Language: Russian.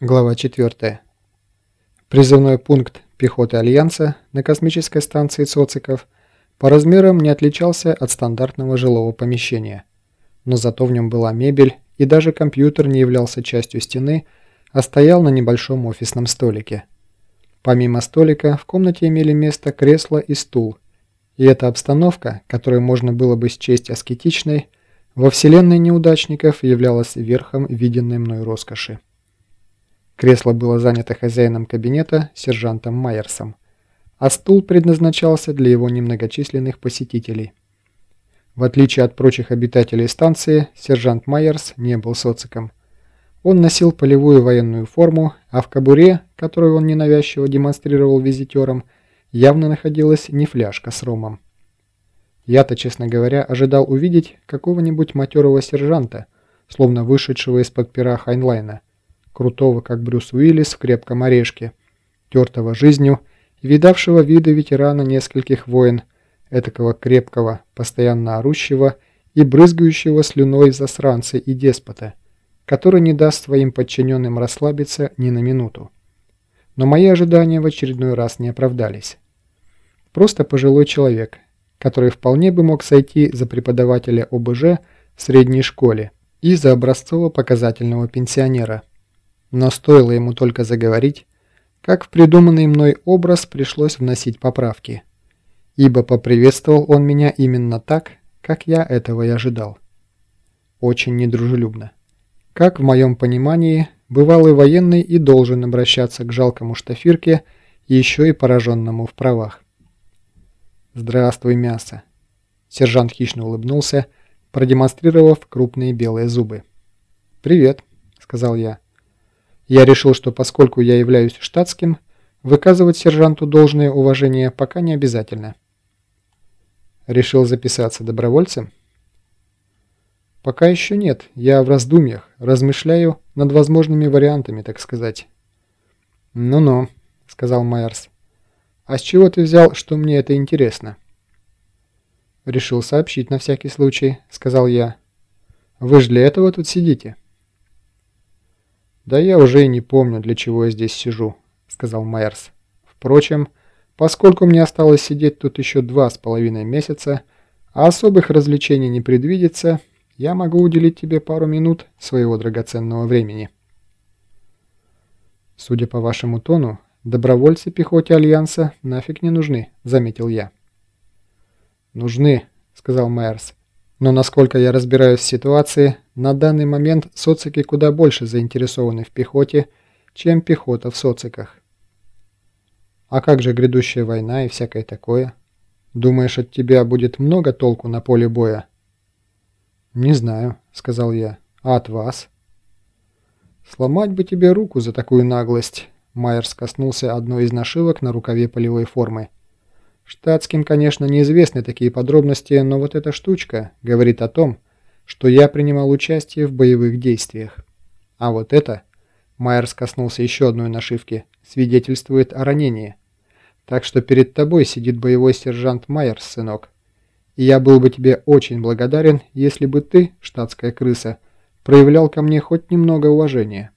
Глава 4. Призывной пункт пехоты Альянса на космической станции Цоциков по размерам не отличался от стандартного жилого помещения, но зато в нем была мебель и даже компьютер не являлся частью стены, а стоял на небольшом офисном столике. Помимо столика в комнате имели место кресло и стул, и эта обстановка, которую можно было бы счесть аскетичной, во вселенной неудачников являлась верхом виденной мной роскоши. Кресло было занято хозяином кабинета, сержантом Майерсом, а стул предназначался для его немногочисленных посетителей. В отличие от прочих обитателей станции, сержант Майерс не был социком. Он носил полевую военную форму, а в кобуре, которую он ненавязчиво демонстрировал визитерам, явно находилась не фляжка с ромом. Я-то, честно говоря, ожидал увидеть какого-нибудь матерого сержанта, словно вышедшего из-под пера Хайнлайна, крутого, как Брюс Уиллис в крепком орешке, тертого жизнью и видавшего виды ветерана нескольких войн, этакого крепкого, постоянно орущего и брызгающего слюной засранца и деспота, который не даст своим подчиненным расслабиться ни на минуту. Но мои ожидания в очередной раз не оправдались. Просто пожилой человек, который вполне бы мог сойти за преподавателя ОБЖ в средней школе и за образцово-показательного пенсионера – но стоило ему только заговорить, как в придуманный мной образ пришлось вносить поправки, ибо поприветствовал он меня именно так, как я этого и ожидал. Очень недружелюбно. Как в моем понимании, бывалый военный и должен обращаться к жалкому штафирке, еще и пораженному в правах. «Здравствуй, мясо!» Сержант хищно улыбнулся, продемонстрировав крупные белые зубы. «Привет», — сказал я. Я решил, что поскольку я являюсь штатским, выказывать сержанту должное уважение пока не обязательно. Решил записаться добровольцем? Пока еще нет. Я в раздумьях, размышляю над возможными вариантами, так сказать. «Ну-ну», — сказал Майерс. «А с чего ты взял, что мне это интересно?» «Решил сообщить на всякий случай», — сказал я. «Вы же для этого тут сидите». «Да я уже и не помню, для чего я здесь сижу», — сказал Майерс. «Впрочем, поскольку мне осталось сидеть тут еще два с половиной месяца, а особых развлечений не предвидится, я могу уделить тебе пару минут своего драгоценного времени». «Судя по вашему тону, добровольцы пехоте Альянса нафиг не нужны», — заметил я. «Нужны», — сказал Майерс. Но насколько я разбираюсь в ситуации, на данный момент социки куда больше заинтересованы в пехоте, чем пехота в социках. А как же грядущая война и всякое такое? Думаешь, от тебя будет много толку на поле боя? Не знаю, сказал я. А от вас? Сломать бы тебе руку за такую наглость. Майерс коснулся одной из нашивок на рукаве полевой формы. Штатским, конечно, неизвестны такие подробности, но вот эта штучка говорит о том, что я принимал участие в боевых действиях. А вот это, Майерс коснулся еще одной нашивки, свидетельствует о ранении. Так что перед тобой сидит боевой сержант Майерс, сынок. И я был бы тебе очень благодарен, если бы ты, штатская крыса, проявлял ко мне хоть немного уважения.